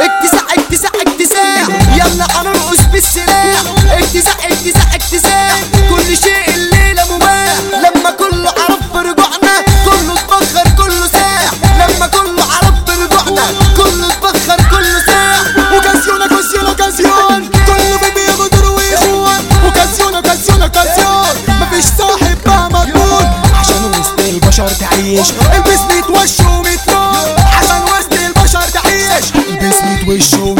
اكتساء اكتساء اكتساء يلا هنرقص بالسلاح اكتساء اكتساء اكتساء كل شيء الليلة مباح لما كله عرف برجوعنا كله اتبخر كله ساح لما كله عرف برجوعنا كله اتبخر كله ساح وكاسيون كاسيون كاسيون كله بيبيض ويقول وكاسيون كاسيون كاسيون مفيش صاحب مهما تكون عشان وسط البشر تعيش البس بيتوش ومي ویسوں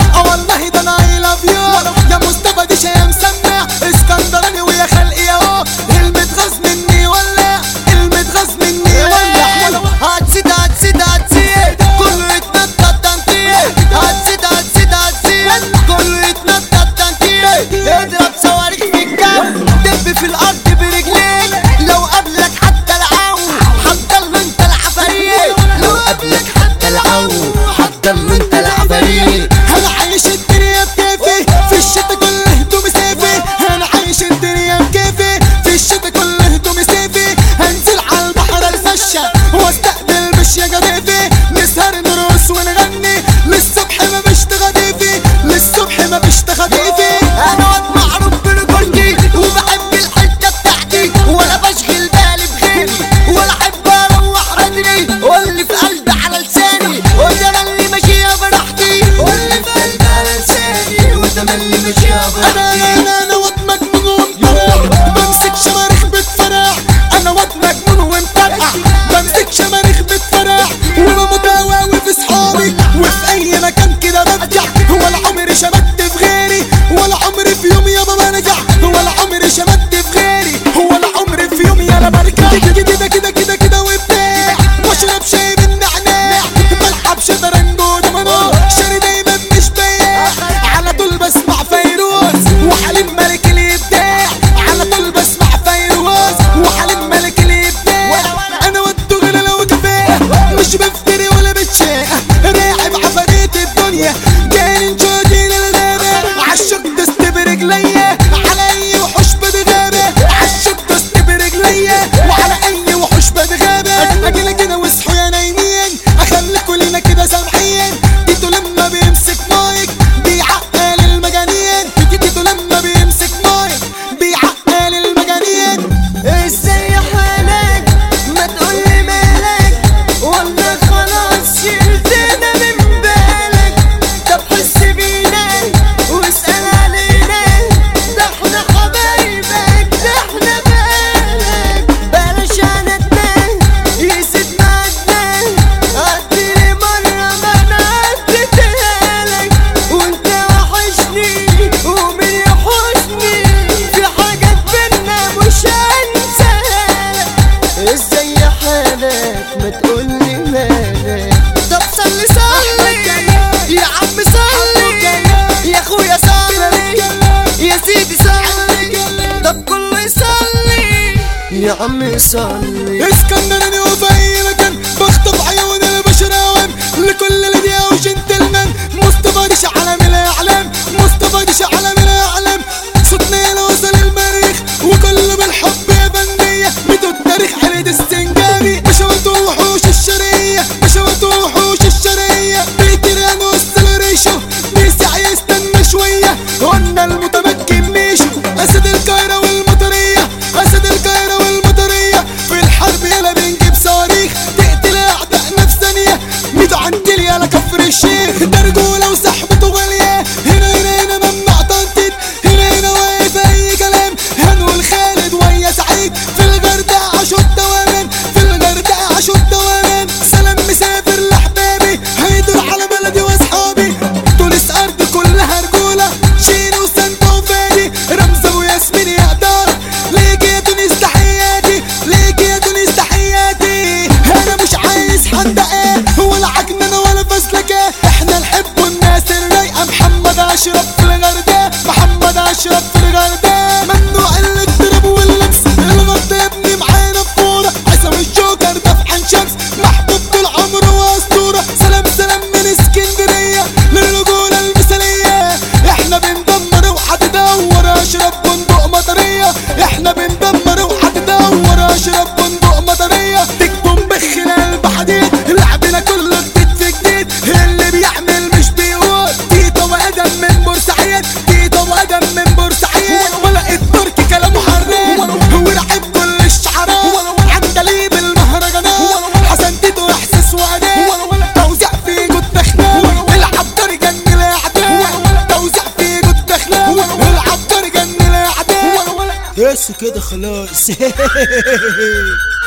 من نمیشه آبادی عمي سامي اسكندر اشرف في الغردة محمد اشرف في الغردة بس كده خلاص.